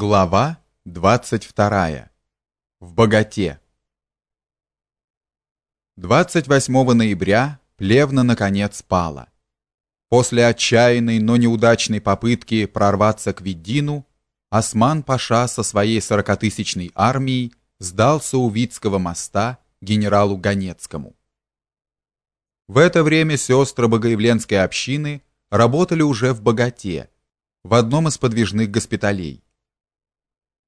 Глава 22. В богате. 28 ноября Плевна наконец пала. После отчаянной, но неудачной попытки прорваться к Виддину, Осман-паша со своей сорокатысячной армией сдался у Витского моста генералу Ганецкому. В это время сестры Богоявленской общины работали уже в Богате, в одном из подвижных госпиталей.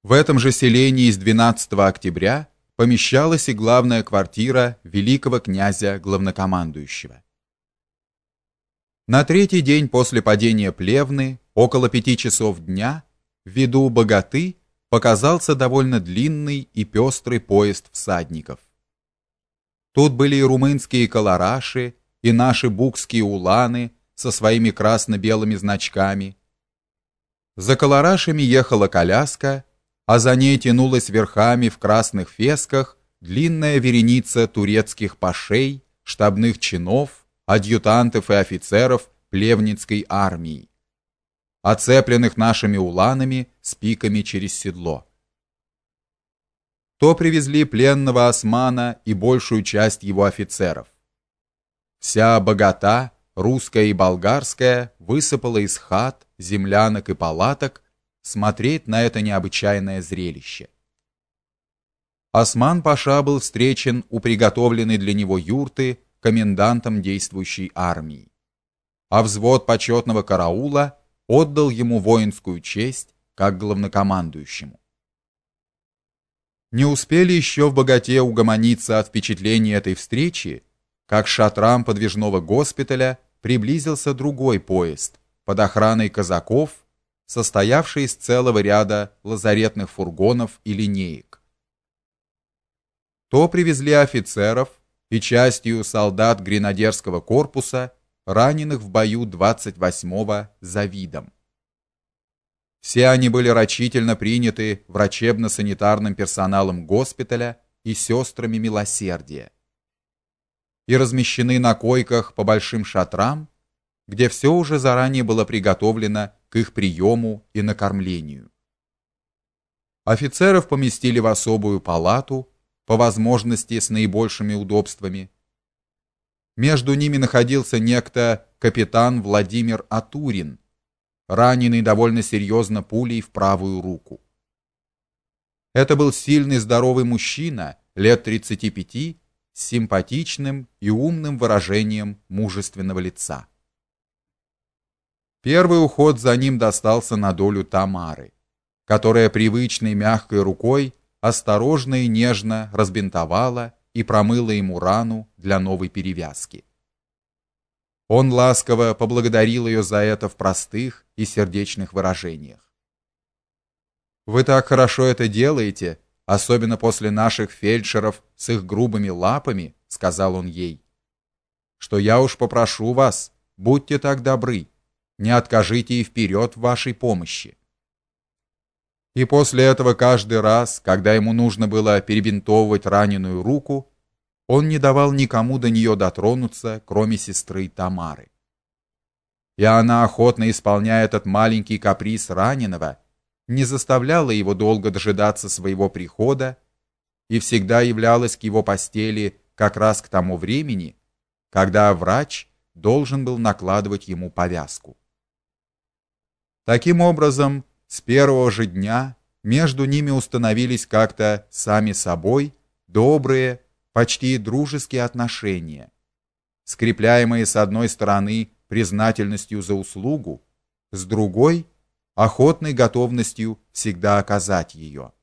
В этом же селении из 12 октября помещалась и главная квартира великого князя главнокомандующего. На третий день после падения Плевны, около пяти часов дня, в виду богаты показался довольно длинный и пестрый поезд всадников. Тут были и румынские колораши, и наши букские уланы со своими красно-белыми значками. За колорашами ехала коляска, а за ней тянулась верхами в красных фесках длинная вереница турецких пашей, штабных чинов, адъютантов и офицеров плевницкой армии, оцепленных нашими уланами с пиками через седло. То привезли пленного османа и большую часть его офицеров. Вся богата, русская и болгарская, высыпала из хат, землянок и палаток смотреть на это необычайное зрелище. Осман Паша был встречен у приготовленной для него юрты комендантом действующей армии, а взвод почетного караула отдал ему воинскую честь как главнокомандующему. Не успели еще в богате угомониться от впечатления этой встречи, как шатрам подвижного госпиталя приблизился другой поезд под охраной казаков состоявший из целого ряда лазаретных фургонов и линеек. То привезли офицеров и частью солдат гренадерского корпуса, раненых в бою 28-го за видом. Все они были рачительно приняты врачебно-санитарным персоналом госпиталя и сестрами милосердия и размещены на койках по большим шатрам, где все уже заранее было приготовлено к их приему и накормлению. Офицеров поместили в особую палату, по возможности с наибольшими удобствами. Между ними находился некто капитан Владимир Атурин, раненый довольно серьезно пулей в правую руку. Это был сильный здоровый мужчина, лет 35, с симпатичным и умным выражением мужественного лица. Первый уход за ним достался на долю Тамары, которая привычной мягкой рукой осторожно и нежно разбинтовала и промыла ему рану для новой перевязки. Он ласково поблагодарил ее за это в простых и сердечных выражениях. Вы так хорошо это делаете, особенно после наших фельдшеров с их грубыми лапами, сказал он ей. Что я уж попрошу вас, будьте так добры, не откажите и вперед в вашей помощи. И после этого каждый раз, когда ему нужно было перебинтовывать раненую руку, он не давал никому до нее дотронуться, кроме сестры Тамары. И она охотно исполняя этот маленький каприз раненого, не заставляла его долго дожидаться своего прихода и всегда являлась к его постели как раз к тому времени, когда врач должен был накладывать ему повязку. Таким образом, с первого же дня между ними установились как-то сами собой добрые, почти дружеские отношения, скрепляемые с одной стороны признательностью за услугу, с другой охотной готовностью всегда оказать ее.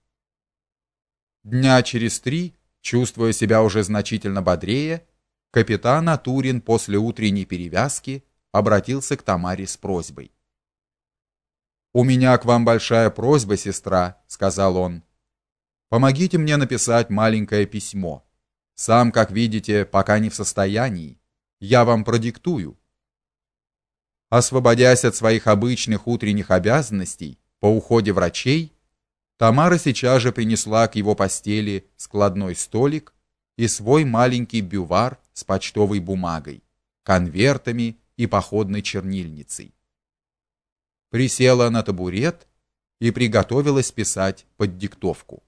Дня через три, чувствуя себя уже значительно бодрее, капитан Атурин после утренней перевязки обратился к Тамаре с просьбой: у меня к вам большая просьба, сестра, сказал он. Помогите мне написать маленькое письмо. Сам, как видите, пока не в состоянии. Я вам продиктую. Освободясь от своих обычных утренних обязанностей по уходе врачей, Тамара сейчас же принесла к его постели складной столик и свой маленький бювар с почтовой бумагой, конвертами и походной чернильницей присела на табурет и приготовилась писать под диктовку.